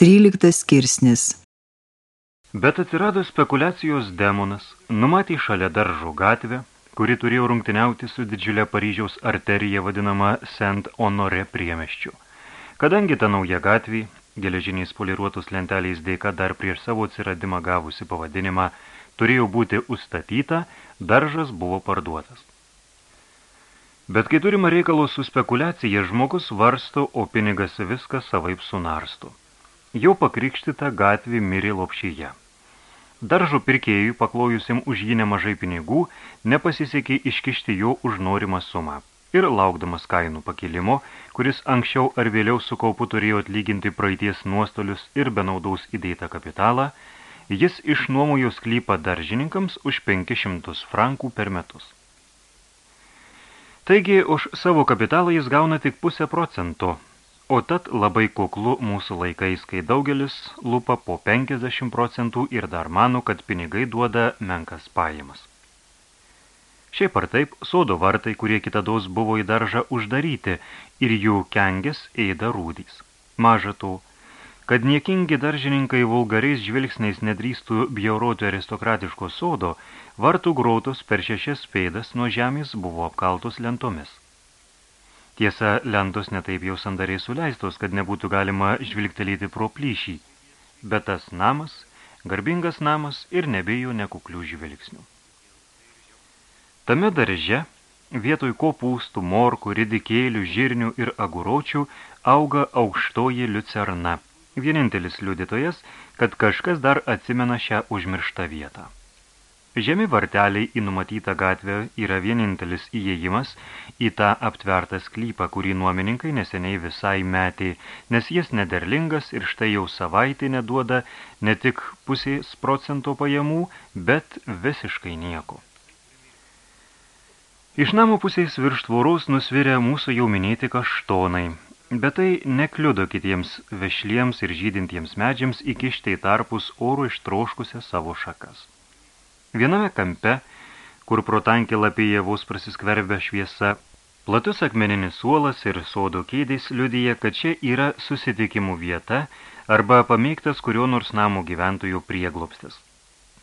13 skirsnis Bet atsirado spekulacijos demonas, numatė šalia daržo gatvę, kuri turėjo rungtiniauti su didžiulė Paryžiaus arterija vadinama Saint Honore priemeščiu. Kadangi ta nauja gatvė, geležiniais poliruotus lenteliais dėka dar prieš savo atsiradimą gavusi pavadinimą, turėjo būti užstatyta, daržas buvo parduotas. Bet kai turima reikalo su spekulacija, žmogus varsto, o pinigas viską savaip sunarsto. Jau pakrikštita gatvė mirė lopšyje. Daržo pirkėjui, paklojusim už jį nemažai pinigų, nepasisekė iškišti jo už norimą sumą. Ir laukdamas kainų pakilimo, kuris anksčiau ar vėliau su kaupu turėjo atlyginti praeities nuostolius ir benaudaus įdėtą kapitalą, jis išnuomojo sklypą daržininkams už 500 frankų per metus. Taigi, už savo kapitalą jis gauna tik pusę procento, O tad labai kuklu mūsų laikais, kai daugelis lupa po 50 procentų ir dar mano, kad pinigai duoda menkas pajamas. Šiaip ar taip, sodo vartai, kurie kitados buvo į daržą uždaryti ir jų kengės ėda rūdys. Maža to, kad niekingi daržininkai vulgariais žvilgsniais nedrįstų bjauroti aristokratiško sodo, vartų grotos per šešias pėdas nuo žemės buvo apkaltos lentomis. Tiesa, lentos netaip jau sandariai suleistos, kad nebūtų galima žvilgtelėti pro plyšį, bet tas namas, garbingas namas ir nebijo nekuklių žvilgsnių. Tame darže, vietoj kopūstų, morkų, ridikėlių, žirnių ir aguročių, auga aukštoji liucerna, vienintelis liudytojas, kad kažkas dar atsimena šią užmirštą vietą. Žemi varteliai į numatytą gatvę yra vienintelis įėjimas į tą aptvertą sklypą, kurį nuomininkai neseniai visai metė, nes jis nederlingas ir štai jau savaitė neduoda ne tik pusės procento pajamų, bet visiškai nieko. Iš namų pusės virš tvoros nusvirė mūsų jau minėti kaštonai, bet tai nekliudo kitiems vešliems ir žydintiems medžiams įkišti į tarpus oro ištroškusią savo šakas. Viename kampe, kur pro tankį lapyje vos prasiskverbė šviesa, platus akmeninis suolas ir sodo kėdės liudyja, kad čia yra susitikimų vieta arba pamėgtas kurio nors namų gyventojų prieglobstis.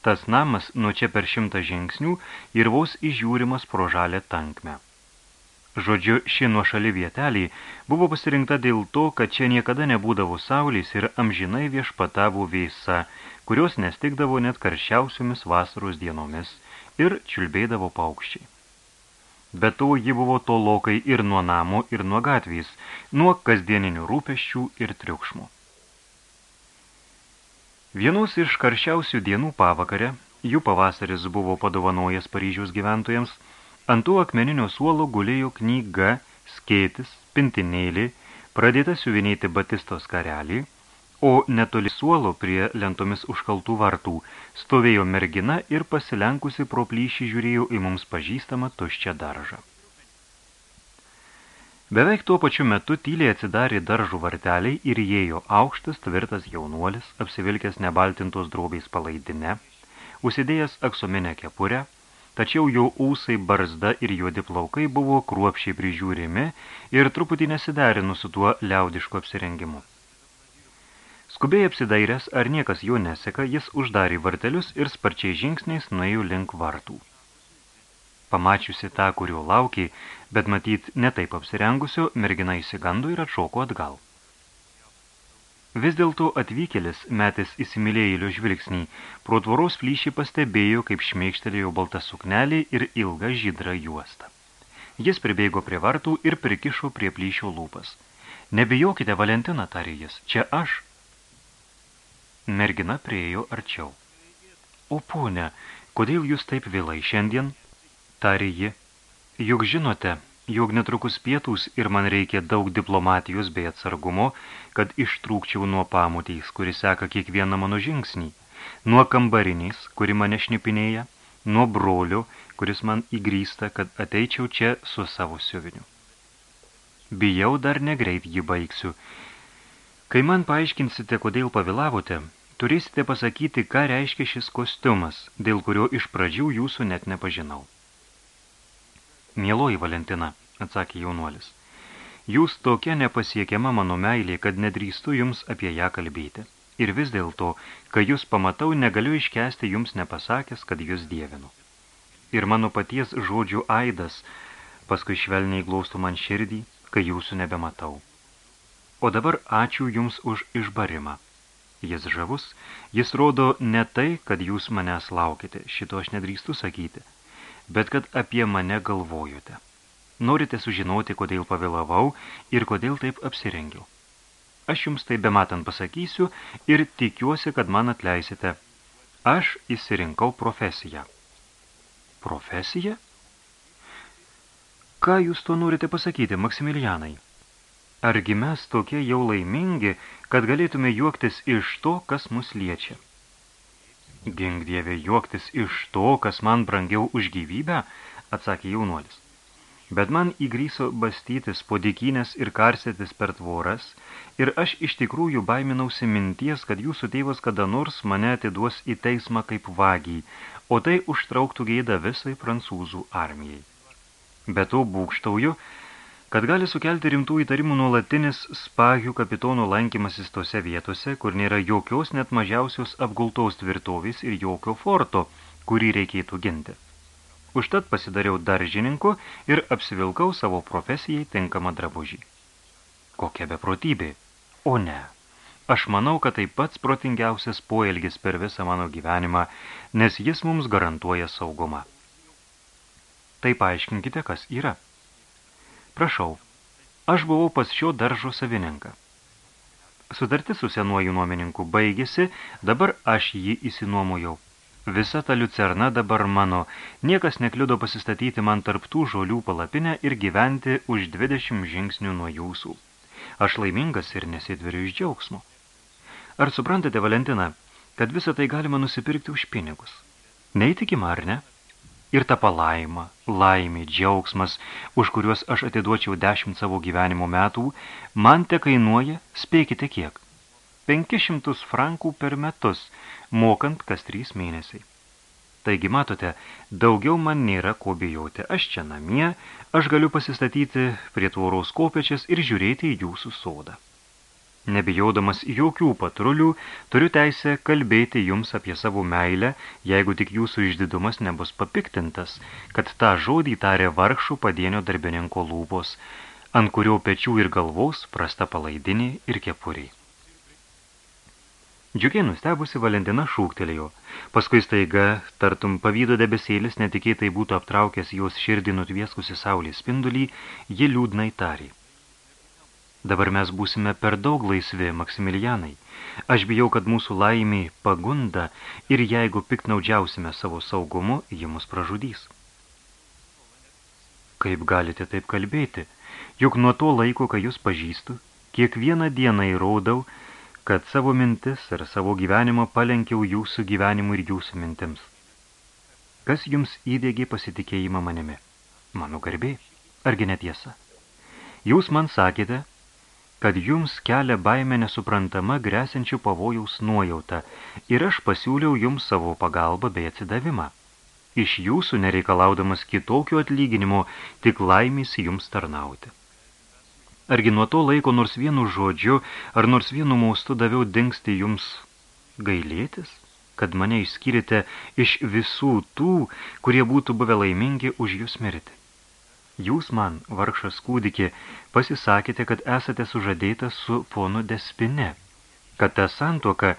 Tas namas nuo čia per šimtą žingsnių ir vos įžiūrimas pro žalę tankmę. Žodžiu, ši nuošali vietelį buvo pasirinkta dėl to, kad čia niekada nebūdavo saulės ir amžinai viešpatavo vėsa, kurios nestikdavo net karščiausiomis vasaros dienomis ir čiulbėdavo paukščiai. Be to ji buvo tolokai ir nuo namo, ir nuo gatvės, nuo kasdieninių rūpeščių ir triukšmų. Vienos iš karščiausių dienų pavakarę, jų pavasaris buvo padovanojęs Paryžiaus gyventojams, ant tų akmeninio suolo gulėjo knyga, skėtis, pintinėlį, pradėta siuvinėti batistos karelį, o netoli suolo prie lentomis užkaltų vartų stovėjo mergina ir pasilenkusi pro plyšį žiūrėjo į mums pažįstamą tuščią daržą. Beveik tuo pačiu metu tyliai atsidarė daržų varteliai ir įėjo aukštas tvirtas jaunuolis, apsivilkęs nebaltintos drobiais palaidine, užsidėjęs aksominę kepurę, tačiau jo ūsai barzda ir juodi plaukai buvo kruopšiai prižiūrimi ir truputį nesiderinu su tuo liaudišku apsirengimu. Skubiai apsidairęs, ar niekas jo neseka, jis uždarė vartelius ir sparčiai žingsniais nuėjo link vartų. Pamačiusi tą, kurio laukė, bet matyt netaip apsirengusio, mergina įsigando ir atšoko atgal. Vis dėlto atvykėlis, metis įsimylėjėlio žvilgsnį, pro tvoros plyšį pastebėjo, kaip šmėkštelėjo balta suknelė ir ilga žydra juosta. Jis pribėgo prie vartų ir prikišo prie plyšio lūpas. Nebijokite, Valentina, tarė jis, čia aš. Mergina priejo arčiau. O ponia, kodėl jūs taip vėlai šiandien? Tarė ji. Juk žinote, jog netrukus pietūs ir man reikia daug diplomatijos bei atsargumo, kad ištrūkčiau nuo pamutės, kuri seka kiekvieną mano žingsnį, nuo kambarinės, kuri mane šnipinėja, nuo brolio, kuris man įgrįsta, kad ateičiau čia su savo siuviniu. Bijau dar negreit jį baigsiu. Kai man paaiškinsite, kodėl pavėlavote, turėsite pasakyti, ką reiškia šis kostiumas, dėl kurio iš pradžių jūsų net nepažinau. Mieloji Valentina, atsakė jaunuolis, Jūs tokia nepasiekiama mano meilė, kad nedrįstu jums apie ją kalbėti. Ir vis dėlto, kai jūs pamatau, negaliu iškesti jums nepasakęs, kad jūs dievinu. Ir mano paties žodžių aidas, paskui švelniai glaustų man širdį, kai jūsų nebematau. O dabar ačiū jums už išbarimą. Jis žavus, jis rodo ne tai, kad jūs manęs laukite, šito aš nedrįstu sakyti, bet kad apie mane galvojote. Norite sužinoti, kodėl pavėlavau ir kodėl taip apsirengiau. Aš jums tai bematant pasakysiu ir tikiuosi, kad man atleisite. Aš įsirinkau profesiją. Profesiją? Ką jūs to norite pasakyti, Maksimilianai? Argi mes tokie jau laimingi, kad galėtume juoktis iš to, kas mus liečia? Gink dievė juoktis iš to, kas man brangiau už gyvybę, atsakė jaunuolis. Bet man įgryso bastytis po dėkynės ir karsėtis per tvoras, ir aš iš tikrųjų baiminausi minties, kad jūsų tėvas kada nors mane atiduos į teismą kaip vagį, o tai užtrauktų gėdą visai prancūzų armijai. Be to būkštauju, kad gali sukelti rimtų įtarimų nuolatinis spagių kapitono lankymasis tose vietose, kur nėra jokios net mažiausios apgultos tvirtovės ir jokio forto, kurį reikėtų ginti. Užtat pasidariau daržininku ir apsivilkau savo profesijai tinkamą drabužį. Kokia beprotybė? O ne. Aš manau, kad tai pats protingiausias poelgis per visą mano gyvenimą, nes jis mums garantuoja saugumą. Tai paaiškinkite, kas yra. Prašau, aš buvau pas šio daržo savininką. Sudartis su senuoju nuomininku baigėsi, dabar aš jį įsinuomojau. Visa ta liucerna dabar mano, niekas nekliudo pasistatyti man tarptų žolių palapinę ir gyventi už 20 žingsnių nuo jūsų. Aš laimingas ir nesėdveriu iš džiaugsmo. Ar suprantate, Valentina, kad visą tai galima nusipirkti už pinigus? Neįtikima, ar ne? Ir ta palaima, laimė, džiaugsmas, už kuriuos aš atiduočiau dešimt savo gyvenimo metų, man te kainuoja, spėkite kiek, 500 frankų per metus – mokant kas trys mėnesiai. Taigi, matote, daugiau man nėra ko bijoti. Aš čia namie, aš galiu pasistatyti prie tvoros kopečias ir žiūrėti į jūsų sodą. Nebijodamas jokių patrulių, turiu teisę kalbėti jums apie savo meilę, jeigu tik jūsų išdidumas nebus papiktintas, kad tą žodį tarė vargšų padienio darbininko lūpos, ant kurio pečių ir galvos prasta palaidinė ir kepuriai. Džiugiai nustebusi Valentina šūktelėjo. Paskui staiga, tartum pavydo debesėlis netikėtai būtų aptraukęs jos širdį nutvieskusi saulės spindulį, ji liūdnai tarė. Dabar mes būsime per daug laisvi, Maksimilianai. Aš bijau, kad mūsų laimė pagunda ir jeigu piktnaudžiausime savo saugumu, ji mus pražudys. Kaip galite taip kalbėti? Juk nuo to laiko, kai jūs pažįstu, kiekvieną dieną įrodau, kad savo mintis ir savo gyvenimą palenkiau jūsų gyvenimui ir jūsų mintims. Kas jums įdėgė pasitikėjimą manimi? Mano garbė, argi netiesa? Jūs man sakėte, kad jums kelia baimę nesuprantama grėsinčių pavojaus nuojauta ir aš pasiūliau jums savo pagalbą bei atsidavimą. Iš jūsų nereikalaudamas kitokio atlyginimo, tik laimės jums tarnauti. Argi nuo to laiko nors vienu žodžiu ar nors vienu maustu daviau dingsti jums gailėtis, kad mane išskyrėte iš visų tų, kurie būtų buvę laimingi už jūs mirti. Jūs man, vargšas kūdikė, pasisakėte, kad esate sužadėtas su ponu Despine, kad ta santuoka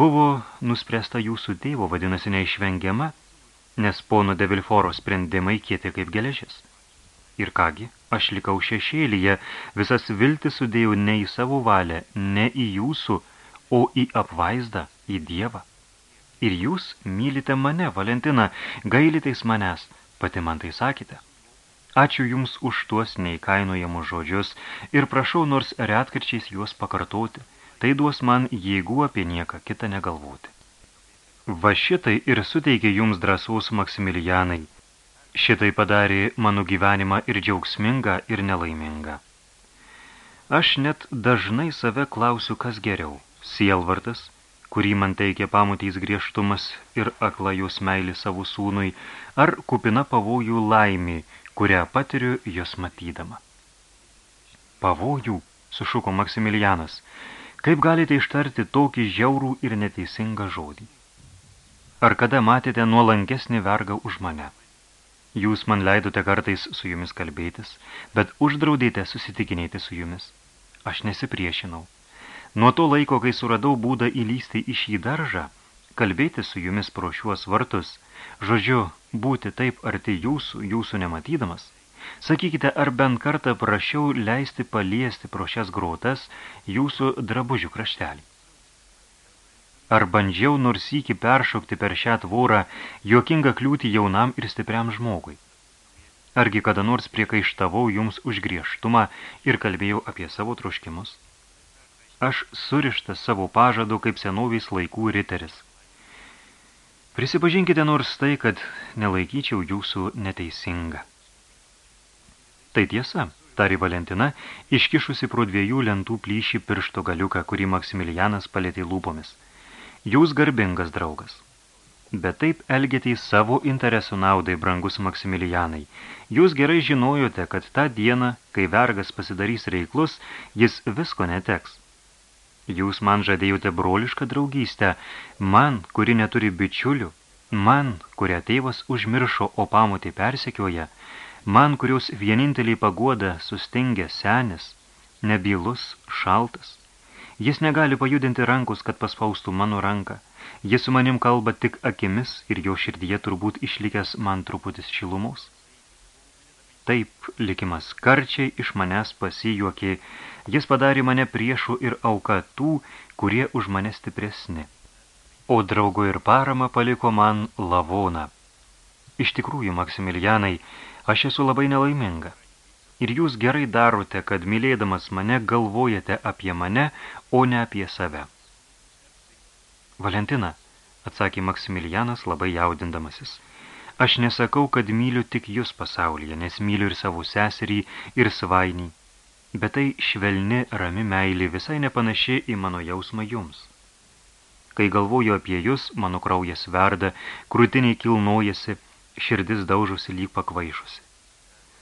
buvo nuspręsta jūsų tėvo, vadinasi neišvengiama, nes pono Devilforo sprendimai kieti kaip geležis. Ir kągi, aš likau šešėlyje, visas viltis sudėjau ne į savo valią, ne į jūsų, o į apvaizdą, į Dievą. Ir jūs mylite mane, Valentina, gailitais manęs, pati man tai sakite. Ačiū Jums už tuos neįkainojamus žodžius ir prašau nors retkarčiais juos pakartoti. Tai duos man jėgų apie nieką kitą negalvoti. Va šitai ir suteikė Jums drąsaus Maksimilianai – Šitai padarė mano gyvenimą ir džiaugsmingą, ir nelaimingą. Aš net dažnai save klausiu, kas geriau – sielvartas, kurį man teikia pamutys griežtumas ir akla jos meilį savo sūnui, ar kupina pavojų laimį, kurią patiriu jos matydama. Pavojų, sušuko Maksimilianas. Kaip galite ištarti tokį žiaurų ir neteisingą žodį? Ar kada matėte nuolankesnį vergą už mane? Jūs man leidote kartais su jumis kalbėtis, bet uždraudėte susitikinėti su jumis. Aš nesipriešinau. Nuo to laiko, kai suradau būdą įlysti į šį daržą, kalbėti su jumis pro šiuos vartus, žodžiu, būti taip arti jūsų, jūsų nematydamas, sakykite, ar bent kartą prašiau leisti paliesti pro šias grotas jūsų drabužių kraštelį. Ar bandžiau nors iki peršokti per šią tvorą juokingą kliūtį jaunam ir stipriam žmogui? Argi kada nors priekaištavau jums už griežtumą ir kalbėjau apie savo troškimus? Aš surištas savo pažadu kaip senoviais laikų riteris. Prisipažinkite nors tai, kad nelaikyčiau jūsų neteisinga. Tai tiesa, tari Valentina, iškišusi pro dviejų lentų plyšį piršto galiuką, kurį Maksimilianas palėtė lūpomis. Jūs garbingas draugas. Bet taip elgėtės savo interesų naudai, brangus Maksimilianai. Jūs gerai žinojote, kad tą dieną, kai vergas pasidarys reiklus, jis visko neteks. Jūs man žadėjote brolišką draugystę, man, kuri neturi bičiulių, man, kurią tėvas užmiršo, o pamotį persekioja, man, kurios vienintelį paguoda sustingė senis, nebylus, šaltas. Jis negali pajudinti rankus, kad paspaustų mano ranką. Jis su manim kalba tik akimis ir jo širdyje turbūt išlikęs man truputis šilumos. Taip likimas karčiai iš manęs pasijuokė, Jis padarė mane priešų ir auka tų, kurie už mane stipresni. O draugo ir parama paliko man lavoną. Iš tikrųjų, Maksimilianai, aš esu labai nelaiminga. Ir jūs gerai darote, kad mylėdamas mane galvojate apie mane, o ne apie save. Valentina, atsakė Maksimilianas labai jaudindamasis, aš nesakau, kad myliu tik jūs pasaulyje, nes myliu ir savo seserį, ir svainį, bet tai švelni, rami meilė visai nepanaši į mano jausmą jums. Kai galvoju apie jūs, mano kraujas verda, krūtiniai kilnojasi, širdis daužosi lyg pakvaišusi.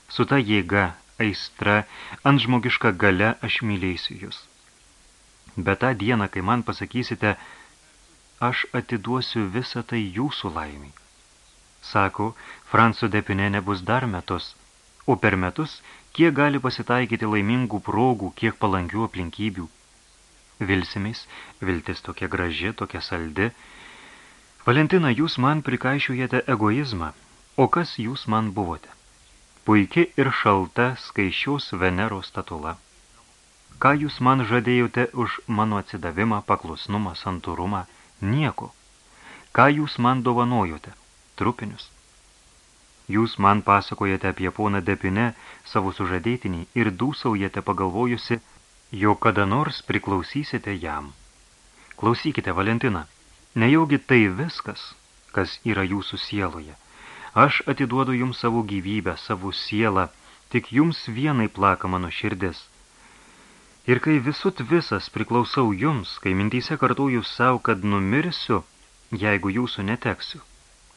Su ta jėga, aistra, ant žmogiška gale aš mylėsiu jūs. Bet tą dieną, kai man pasakysite, aš atiduosiu visą tai jūsų laimiai. Sako, Franco Depine nebus dar metus, o per metus kiek gali pasitaikyti laimingų progų, kiek palankių aplinkybių. Vilsimės, viltis tokia graži, tokia saldi. Valentina, jūs man prikaišiujate egoizmą, o kas jūs man buvote? Puiki ir šalta skaičiaus Veneros statula. Ką jūs man žadėjote už mano atsidavimą, paklusnumą, santūrumą? Nieko. Ką jūs man dovanojote? Trupinius. Jūs man pasakojate apie poną Depine, savo sužadėtinį, ir dūsaujate pagalvojusi, jo kada nors priklausysite jam. Klausykite, Valentina, nejaugi tai viskas, kas yra jūsų sieloje. Aš atiduodu jums savo gyvybę, savo sielą, tik jums vienai plaka mano širdis. Ir kai visut visas priklausau jums, kai mintyse kartuoju savo, kad numirsiu, jeigu jūsų neteksiu,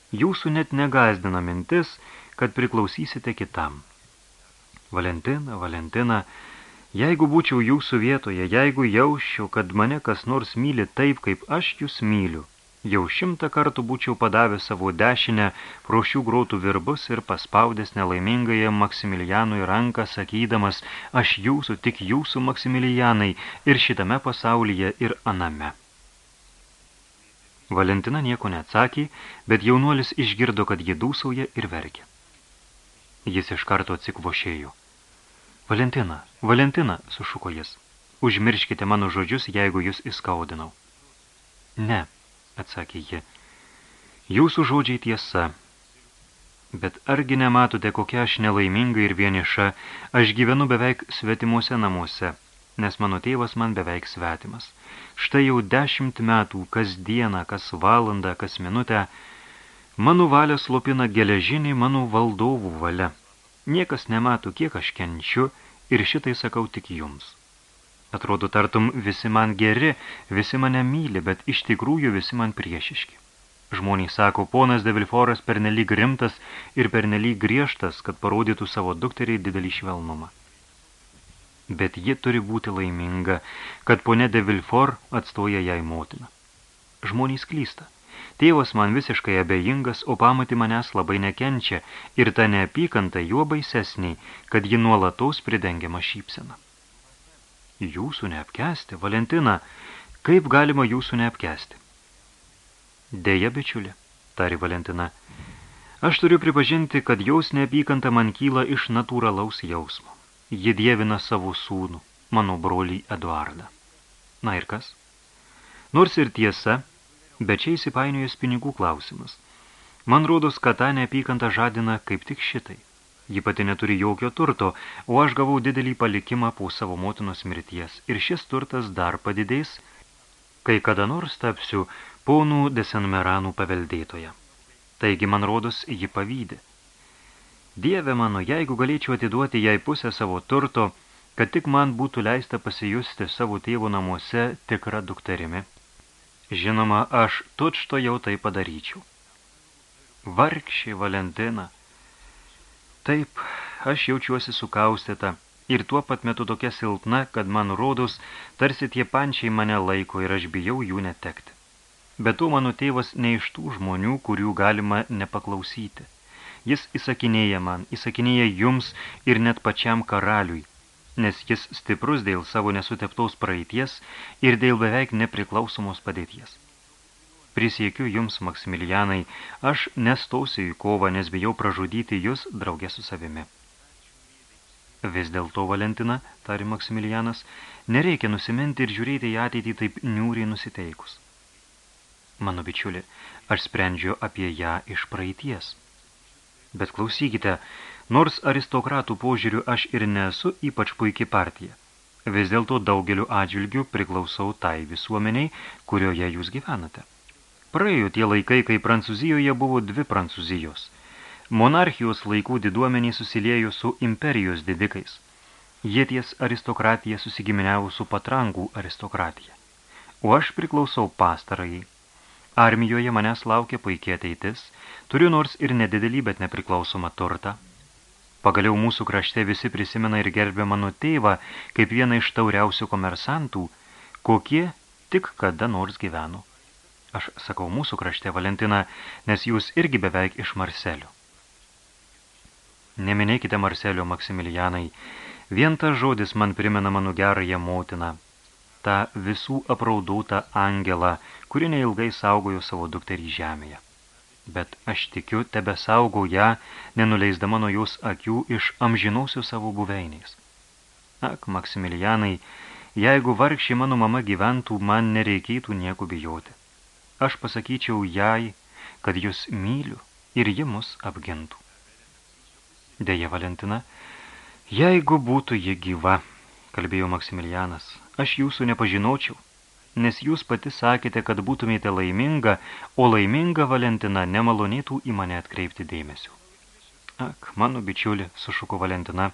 Jūsų net negazdina mintis, kad priklausysite kitam. Valentina, Valentina, jeigu būčiau jūsų vietoje, jeigu jausčiau, kad mane kas nors myli taip, kaip aš jūs myliu, jau šimtą kartų būčiau padavęs savo dešinę pro šių grotų virbus ir paspaudęs nelaimingąją Maksimilianui ranką, sakydamas, aš jūsų, tik jūsų Maksimilianai ir šitame pasaulyje ir aname. Valentina nieko neatsakė, bet jaunuolis išgirdo, kad ji dūsauja ir verkia. Jis iš karto atsikvošėjo. Valentina, Valentina, sušuko jis, užmirškite mano žodžius, jeigu jūs įskaudinau. Ne, atsakė ji, jūsų žodžiai tiesa, bet argi nematote, kokia aš nelaiminga ir vieniša, aš gyvenu beveik svetimuose namuose, nes mano tėvas man beveik svetimas. Štai jau dešimt metų, kas dieną, kas valandą, kas minutę, mano valia slopina geležinį mano valdovų valia. Niekas nemato, kiek aš kenčiu ir šitai sakau tik jums. Atrodo, tartum visi man geri, visi mane myli, bet iš tikrųjų visi man priešiški. Žmonės sako, ponas Devilforas pernelyg rimtas ir pernelyg griežtas, kad parodytų savo dukteriai didelį švelnumą. Bet ji turi būti laiminga, kad ponė de Vilfor atstoja jai motiną. Žmonės klysta. Tėvas man visiškai abejingas, o pamati manęs labai nekenčia ir ta neapykanta juo baisesniai, kad ji nuolatos pridengiama šypsena. Jūsų neapkesti, Valentina, kaip galima jūsų neapkesti? Deja, bičiulė, tari Valentina, aš turiu pripažinti, kad jaus neapykanta man kyla iš natūralaus jausmo. Ji dievina savo sūnų, mano brolį Eduardą. Na ir kas? Nors ir tiesa, bet čia įsipainiojęs pinigų klausimas. Man rodos, kad tą neapykantą žadina kaip tik šitai. Ji pati neturi jokio turto, o aš gavau didelį palikimą po savo motinos mirties, ir šis turtas dar padidės, kai kada nors tapsiu ponų desenmeranų paveldėtoje. Taigi, man rodos, ji pavydė. Dieve mano, jeigu galėčiau atiduoti jai pusę savo turto, kad tik man būtų leista pasijusti savo tėvo namuose tikrą dukterimi. Žinoma, aš tučto jau tai padaryčiau. Vargšė Valentina. Taip, aš jaučiuosi sukaustyta ir tuo pat metu tokia silpna, kad man rodos, tarsi tie pančiai mane laiko ir aš bijau jų netekti. Bet to mano tėvas ne iš tų žmonių, kurių galima nepaklausyti. Jis įsakinėja man, įsakinėja jums ir net pačiam karaliui, nes jis stiprus dėl savo nesuteptaus praeities ir dėl beveik nepriklausomos padėties. Prisiekiu jums, Maksimilianai, aš nestausiu į kovą, nes bijau pražudyti jūs draugė su savimi. Vis dėlto, Valentina, tari Maksimilianas, nereikia nusiminti ir žiūrėti į ateitį taip niūriai nusiteikus. Mano bičiuli, aš sprendžiu apie ją iš praeities. Bet klausykite, Nors aristokratų požiūrių aš ir nesu ypač puikiai partija. Vis dėlto daugeliu atžvilgių priklausau tai visuomeniai, kurioje jūs gyvenate. Praėjo tie laikai, kai Prancūzijoje buvo dvi Prancūzijos. Monarchijos laikų diduomeniai susiliejo su imperijos didikais. Jie ties aristokratija susigiminiavo su patrangų aristokratija. O aš priklausau pastarajai. Armijoje manęs laukia puikiai ateitis, turiu nors ir nedidelį, bet nepriklausomą turtą, Pagaliau mūsų krašte visi prisimena ir gerbė mano tėvą kaip vieną iš tauriausių komersantų, kokie tik kada nors gyveno. Aš sakau mūsų krašte, Valentina, nes jūs irgi beveik iš Marselio. Neminėkite Marselio, Maksimilianai, vien tas žodis man primena mano gerąją motiną, tą visų apraudūtą angelą, kuri neilgai saugojo savo dukterį žemėje bet aš tikiu, tebe saugau ją, nenuleisdama nuo jos akių iš amžinausių savo buveiniais. Ak, Maksimilianai, jeigu vargšė mano mama gyventų, man nereikėtų nieko bijoti. Aš pasakyčiau jai, kad jūs myliu ir ji mus apgintų. Deja, Valentina, jeigu būtų ji gyva, kalbėjo Maksimilianas, aš jūsų nepažinočiau nes jūs pati sakėte, kad būtumėte laiminga, o laiminga Valentina nemalonėtų į mane atkreipti dėmesio. Ak, mano bičiuli, sušuko Valentina,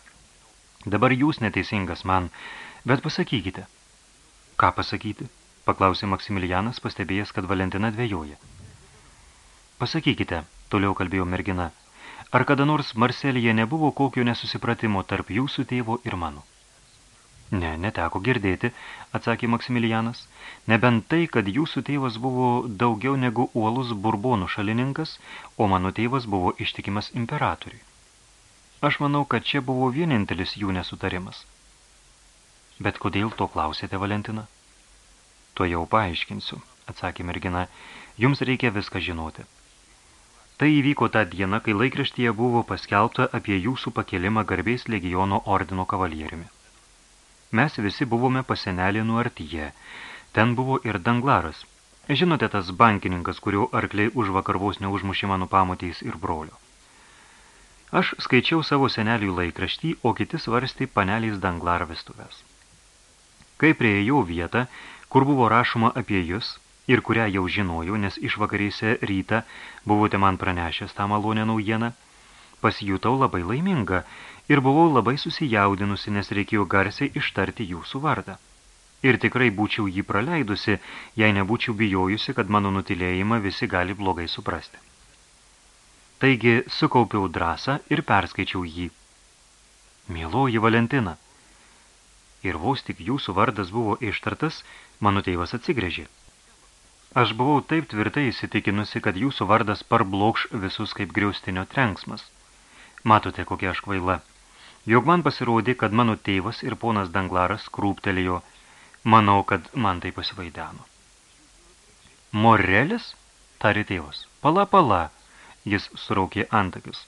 dabar jūs neteisingas man, bet pasakykite. Ką pasakyti? paklausė Maksimilianas, pastebėjęs, kad Valentina dvėjoja. Pasakykite, toliau kalbėjo mergina, ar kada nors Marselėje nebuvo kokio nesusipratimo tarp jūsų tėvo ir mano? Ne, neteko girdėti, atsakė Maksimilianas, nebent tai, kad jūsų tėvas buvo daugiau negu uolus burbonų šalininkas, o mano tėvas buvo ištikimas imperatoriui. Aš manau, kad čia buvo vienintelis jų nesutarimas. Bet kodėl to klausėte, Valentina? To jau paaiškinsiu, atsakė mergina, jums reikia viską žinoti. Tai įvyko tą dieną, kai laikraštyje buvo paskelbta apie jūsų pakelimą garbės legiono ordino kavalieriumi. Mes visi buvome pasenelį nuartyje. Ten buvo ir danglaras. Žinote, tas bankininkas, kurio arkliai už vakar vos neužmušė mano pamotės ir brolio. Aš skaičiau savo senelių laikraštį, o kiti svarstė paneliais danglar vestuvės. Kai prieėjau vietą, kur buvo rašoma apie jūs ir kurią jau žinojau, nes iš vakarėse rytą buvote man pranešęs tą malonę naujieną, pasijutau labai laiminga ir buvau labai susijaudinusi, nes reikėjo garsiai ištarti jūsų vardą. Ir tikrai būčiau jį praleidusi, jei nebūčiau bijojusi, kad mano nutilėjimą visi gali blogai suprasti. Taigi sukaupiau drąsą ir perskaičiau jį. Mieloji Valentina, ir vos tik jūsų vardas buvo ištartas, mano tėvas atsigrėžė. Aš buvau taip tvirtai įsitikinusi, kad jūsų vardas parblokš visus kaip griaustinio trenksmas. Matote, kokia aš kvaila. Jog man pasirodė, kad mano tėvas ir ponas Danglaras krūptelėjo. Manau, kad man tai pasivaideno. Morelis? Tarė tėvas. Pala, pala. Jis suraukė antakius.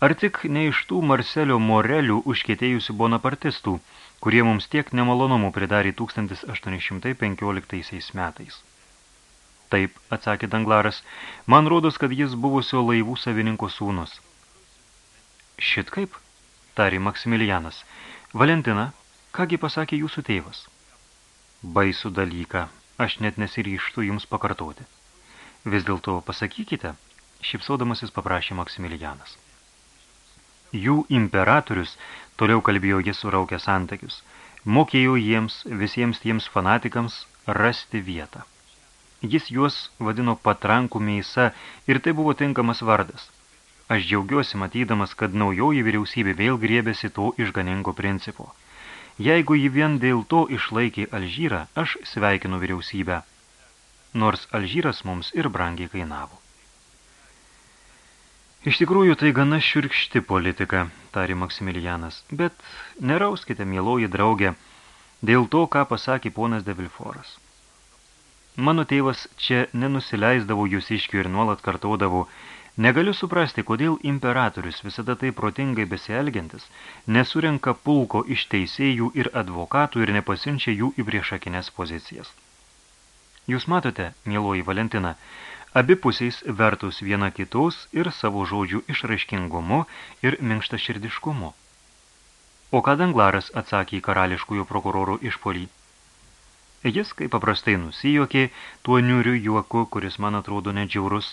Ar tik ne iš tų Marselio Morelių užkėtėjusių bonapartistų, kurie mums tiek nemalonumų pridarė 1815 metais? Taip, atsakė Danglaras, man rodos, kad jis buvusio laivų savininko sūnus. Šit kaip, tarė Maksimilianas. Valentina, kągi pasakė jūsų tėvas? Baisų dalyką, aš net nesiryštų jums pakartoti. Vis dėlto pasakykite, šipsodamasis paprašė Maksimilianas. Jų imperatorius, toliau kalbėjo jis suraukęs antakius, mokėjo jiems, visiems tiems fanatikams, rasti vietą. Jis juos vadino patrankų meisa ir tai buvo tinkamas vardas. Aš džiaugiuosi matydamas, kad naujoji vyriausybė vėl griebėsi to išganingo principo. Jeigu ji vien dėl to išlaikė Alžyrą, aš sveikinu vyriausybę. Nors Alžyras mums ir brangiai kainavo. Iš tikrųjų, tai gana šiurkšti politika, tarė Maksimilianas, bet nerauskite, mieloji draugė, dėl to, ką pasakė ponas de Vilforas. Mano tėvas čia nenusileisdavo jūs iškių ir nuolat kartodavo, negaliu suprasti, kodėl imperatorius visada tai protingai besielgiantis, nesurenka pulko iš teisėjų ir advokatų ir nepasinčia jų į priešakinės pozicijas. Jūs matote, mieloji Valentina, abipusiais vertus viena kitos ir savo žodžių išraiškingumu ir minkštaširdiškumu. O ką Danglaras atsakė į karališkųjų prokurorų išpolį? Jis, kaip paprastai, nusijokė tuo niuriu juoku, kuris man atrodo nedžiaurus,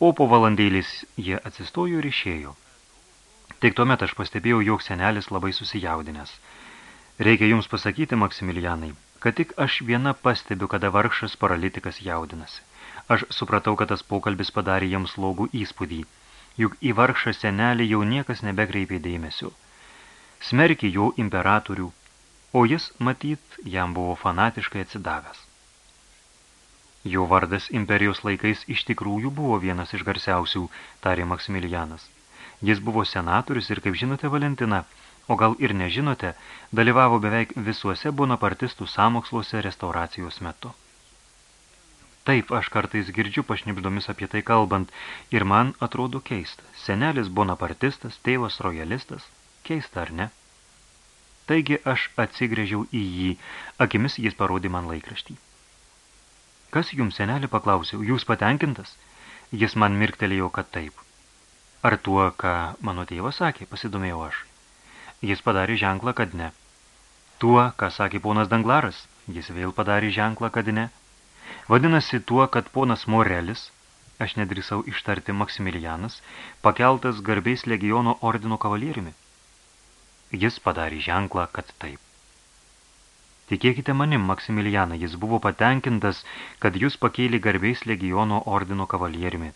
o po valandėlis jie atsistojo ir išėjo. Tik tuomet aš pastebėjau, jog senelis labai susijaudinęs. Reikia jums pasakyti, Maksimilianai, kad tik aš viena pastebiu, kada vargšas paralitikas jaudinasi. Aš supratau, kad tas pokalbis padarė jiems logų įspūdį, juk į vargšą senelį jau niekas nebekreipė dėmesio. Smerkė jo imperatorių, o jis, matyt, jam buvo fanatiškai atsidavęs. Jo vardas imperijos laikais iš tikrųjų buvo vienas iš garsiausių, tarė Maksimilianas. Jis buvo senatorius ir, kaip žinote, Valentina, o gal ir nežinote, dalyvavo beveik visuose bonapartistų samoksluose restauracijos metu. Taip, aš kartais girdžiu pašnipždomis apie tai kalbant, ir man atrodo keista. Senelis bonapartistas, tėvas rojalistas. Keista, ar ne? Taigi aš atsigrėžiau į jį, akimis jis parodė man laikraštį. Kas jums, senelį, paklausiau, jūs patenkintas? Jis man mirktelėjo, kad taip. Ar tuo, ką mano tėvas sakė, pasidomėjau aš. Jis padarė ženklą, kad ne. Tuo, ką sakė ponas Danglaras, jis vėl padarė ženklą, kad ne. Vadinasi, tuo, kad ponas Morelis, aš nedrįsau ištarti Maksimilianas, pakeltas garbiais legiono ordino kavalieriumi. Jis padarė ženklą, kad taip. Tikėkite manim, Maksimilianą, jis buvo patenkintas, kad jūs pakėlė garbiais legiono ordino kavalieriumi.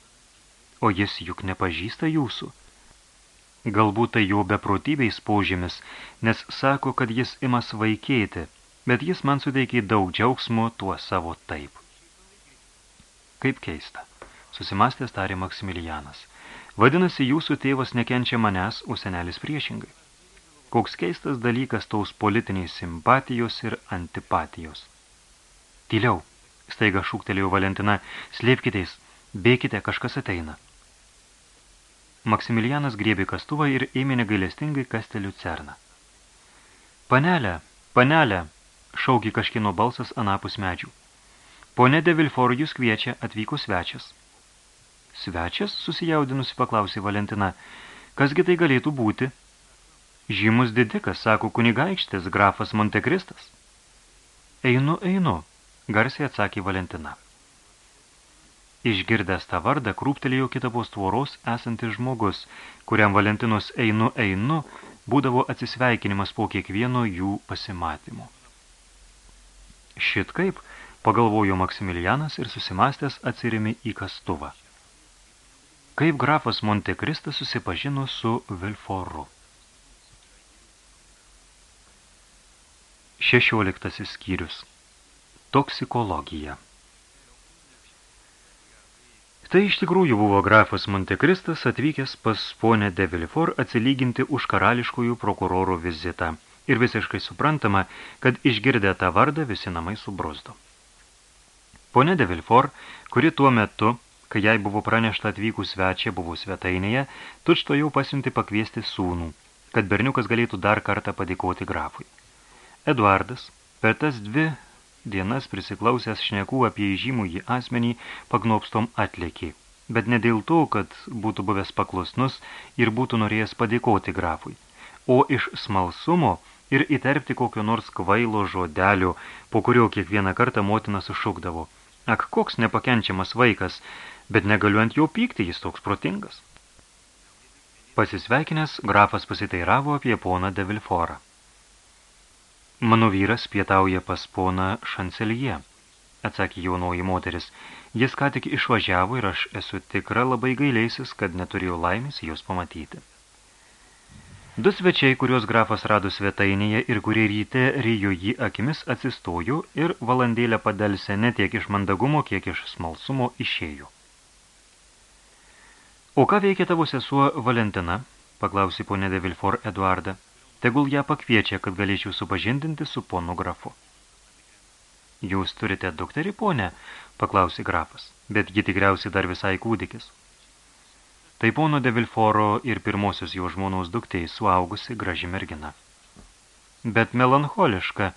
O jis juk nepažįsta jūsų. Galbūt tai jo beprotybės požymis, nes sako, kad jis imas vaikėti, bet jis man suteikė daug džiaugsmo tuo savo taip. Kaip keista, susimastęs tarė Maksimilianas. Vadinasi, jūsų tėvas nekenčia manęs, o senelis priešingai. Koks keistas dalykas taus politiniai simpatijos ir antipatijos. Tyliau, staiga šūktelėjo Valentina, slėpkiteis, bėkite, kažkas ateina. Maksimilianas griebė kastuvą ir ėmė negailestingai kastelių cerną. Panelė, panelė, šaukė kažkino balsas anapus medžių. Pone de Vilfor jūs kviečia, atvyko svečias. Svečias, susijaudinusi, paklausė Valentina, kasgi tai galėtų būti, Žymus didikas, sako kunigaikštis, grafas Montekristas. Einu, einu, garsiai atsakė Valentina. Išgirdęs tą vardą, krūptelėjo kitapos tvoros esantis žmogus, kuriam Valentinos einu, einu, būdavo atsisveikinimas po kiekvieno jų pasimatymo. Šit kaip, pagalvojo Maksimilianas ir susimastęs atsirimi į kastuvą. Kaip grafas Montekristas susipažino su Vilforu. 16 skyrius. Toksikologija. Tai iš tikrųjų buvo grafas Montekristas atvykęs pas ponę de Villefort atsilyginti už karališkųjų prokurorų vizitą. Ir visiškai suprantama, kad išgirdę tą vardą visi namai subruzdo. Pone de Villefort, kuri tuo metu, kai jai buvo pranešta atvykus svečia, buvo svetainėje, tučto jau pasiunti pakviesti sūnų, kad berniukas galėtų dar kartą padėkoti grafui. Eduardas per tas dvi dienas prisiklausęs šnekų apie įžymų jį asmenį pagnopstom atlėkė, bet ne dėl to, kad būtų buvęs paklusnus ir būtų norėjęs padėkoti grafui, o iš smalsumo ir įterpti kokio nors kvailo žodelio, po kurio kiekvieną kartą motina sušukdavo. Ak, koks nepakenčiamas vaikas, bet negaliu ant jo pykti, jis toks protingas. Pasisveikinęs, grafas pasiteiravo apie poną de Vilforą. Mano vyras pietauja pas poną Šancelyje, atsakė jaunoji moteris. Jis ką tik išvažiavo ir aš esu tikra labai gailėsis, kad neturėjau laimės jūs pamatyti. Du svečiai, kuriuos grafas rado svetainėje ir kurie ryte ryjo jį akimis atsistojo ir valandėlę padelsė ne tiek iš mandagumo, kiek iš smalsumo išėjo. O ką veikia tavo sesuo Valentina? paklausė ponė de Vilfor Eduardą. Tegul ją pakviečia, kad galėčiau supažindinti su ponu grafu. Jūs turite dukterį, ponę? paklausė grafas, bet ji tikriausiai dar visai kūdikis. Tai pono de Vilforo ir pirmosios jo žmonos duktei suaugusi graži mergina. Bet melancholiška,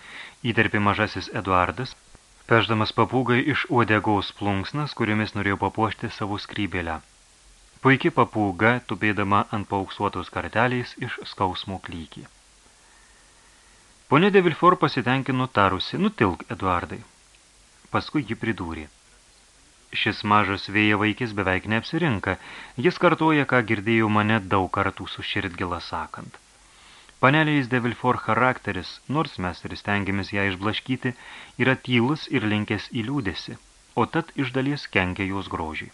įterpė mažasis Eduardas, peždamas papūgai iš uodegos plunksnas, kuriomis norėjo papuošti savo skrybėlę. Puiki papūga, tupėdama ant pauksuotos karteliais iš skausmo klykį. Pone de Vilfor pasitenkino tarusi, nutilk, Eduardai. Paskui ji pridūrė. Šis mažas vėja vaikis beveik neapsirinka, jis kartoja, ką girdėjau mane daug kartų su širdgila sakant. Panelės de Vilfor charakteris, nors mes ir stengiamės ją išblaškyti, yra tylus ir linkęs į liūdėsi, o tad iš dalies kenkia jos grožiai.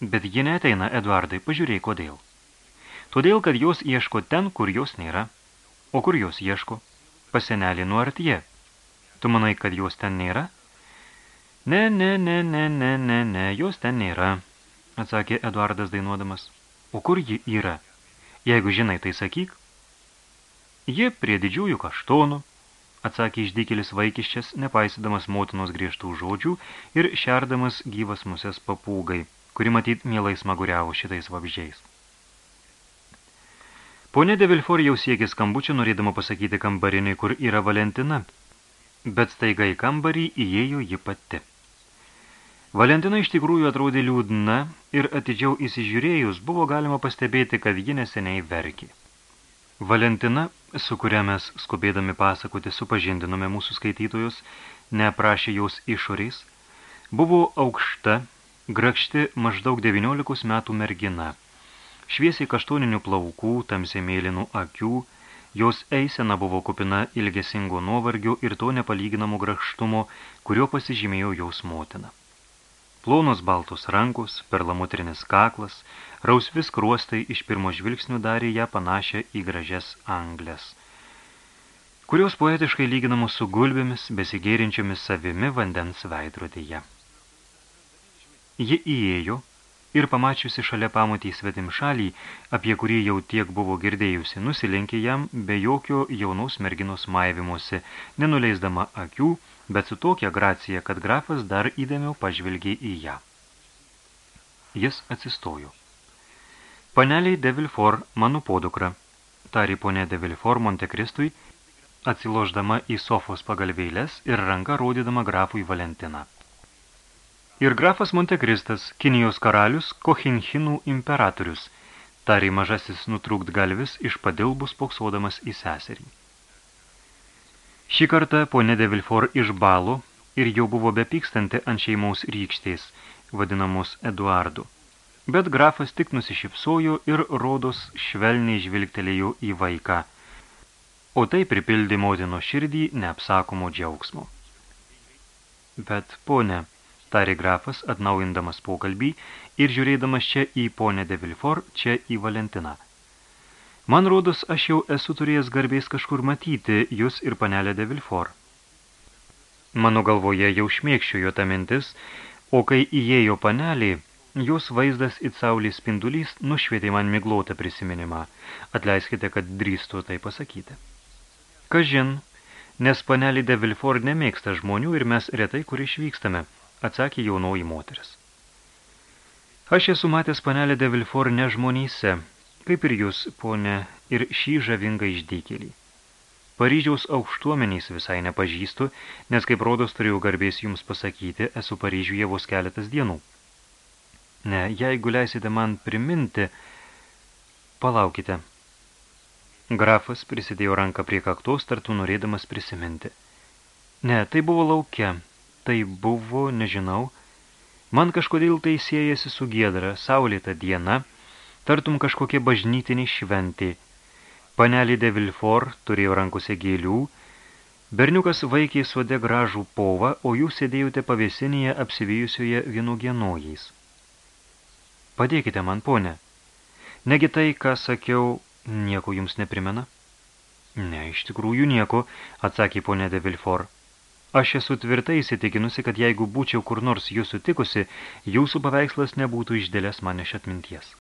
Bet ji neteina, Eduardai, pažiūrėk kodėl. Todėl, kad jos ieško ten, kur jos nėra. O kur jos ieško? Pasenelį nuartie. Tu manai, kad jos ten nėra? Ne, ne, ne, ne, ne, ne, ne, jos ten nėra, atsakė Eduardas dainuodamas. O kur ji yra? Jeigu žinai, tai sakyk. Ji prie didžiųjų kaštonų, atsakė išdykėlis vaikiščias, nepaisydamas motinos griežtų žodžių ir šerdamas gyvas musės papūgai kuri matyt mielai smaguriavo šitais vabžiais. Pone de Vilfor jau siekė skambučio, norėdama pasakyti kambarinį, kur yra Valentina, bet staiga į kambarį įėjo ji pati. Valentina iš tikrųjų atrodė liūdna ir atidžiau įsižiūrėjus buvo galima pastebėti, kad ji neseniai verkė. Valentina, su kuria mes skubėdami pasakoti supažindinome mūsų skaitytojus, neaprašė jos išorės, buvo aukšta, grakšti maždaug 19 metų mergina. Šviesiai kaštoninių plaukų, tamsiai mėlynų akių, jos eisena buvo kupina ilgesingo nuovargių ir to nepalyginamo grakštumo, kurio pasižymėjo jaus motina. Plonos baltos rankos, perlamutrinis kaklas, rausvis kruostai iš pirmo žvilgsnių darė ją panašią į gražias anglės, kurios poetiškai lyginamos su gulbėmis, besigėrinčiomis savimi vandens veidrodėje. Ji įėjo ir pamačiusi šalia pamatį svetim šalį, apie kurį jau tiek buvo girdėjusi, nusilenkė jam be jokio jaunos merginos maivimuose, nenuleisdama akių, bet su tokia gracija, kad grafas dar įdėmiau pažvelgė į ją. Jis atsistojo. Paneliai de Vilfor, mano podukra, tari ponė de Vilfor Montekristui, atsiloždama į sofos pagalvėlės ir ranka rodydama grafui Valentiną ir grafas Montekristas, Kinijos karalius, Kochinchinų imperatorius, tarė mažasis nutrūkt galvis iš padilbus poksodamas į seserį. Šį kartą ponė de Vilfor iš balo ir jau buvo bepykstanti ant šeimos rykštės, vadinamos Eduardu. Bet grafas tik nusišypsojo ir rodos švelniai žvilgtelėjo į vaiką, o tai pripildė modino širdį neapsakomo džiaugsmo. Bet, ponė, tarė grafas, atnaujindamas pokalbį ir žiūrėdamas čia į ponę de Vilfor, čia į Valentiną. Man rodos, aš jau esu turėjęs garbės kažkur matyti jūs ir panelę de Vilfor. Mano galvoje jau šmėkščiojo ta mintis, o kai įėjo panelį, jos vaizdas it saulės spindulys nušvietė man miglotą prisiminimą. Atleiskite, kad drįstu tai pasakyti. Kažin, nes panelį de Vilfor nemėgsta žmonių ir mes retai kur išvykstame, atsakė jaunoji moteris. Aš esu matęs panelį de Vilfor ne žmonyse, kaip ir jūs, ponė, ir šį žavingą išdykėlį. Paryžiaus aukštuomenys visai nepažįstu, nes kaip rodos turėjau garbės jums pasakyti, esu Paryžiuje vos keletas dienų. Ne, jeigu leisite man priminti, palaukite. Grafas prisidėjo ranką prie kaktos, tartų norėdamas prisiminti. Ne, tai buvo laukia, tai buvo, nežinau, man kažkodėl tai siejasi su giedra, saulėta diena, tartum kažkokie bažnytiniai šventė, Panelį de Vilfor turėjo rankose gėlių, berniukas vaikė sode gražų povą, o jūs sėdėjote pavėsinėje apsivijusioje vienugienojais. Padėkite man, ponė. Negi tai, ką sakiau, nieko jums neprimena? Ne, iš tikrųjų nieko, atsakė ponė de Vilfor. Aš esu tvirtai įsitikinusi, kad jeigu būčiau kur nors jūsų tikusi, jūsų paveikslas nebūtų išdėlės man iš atminties.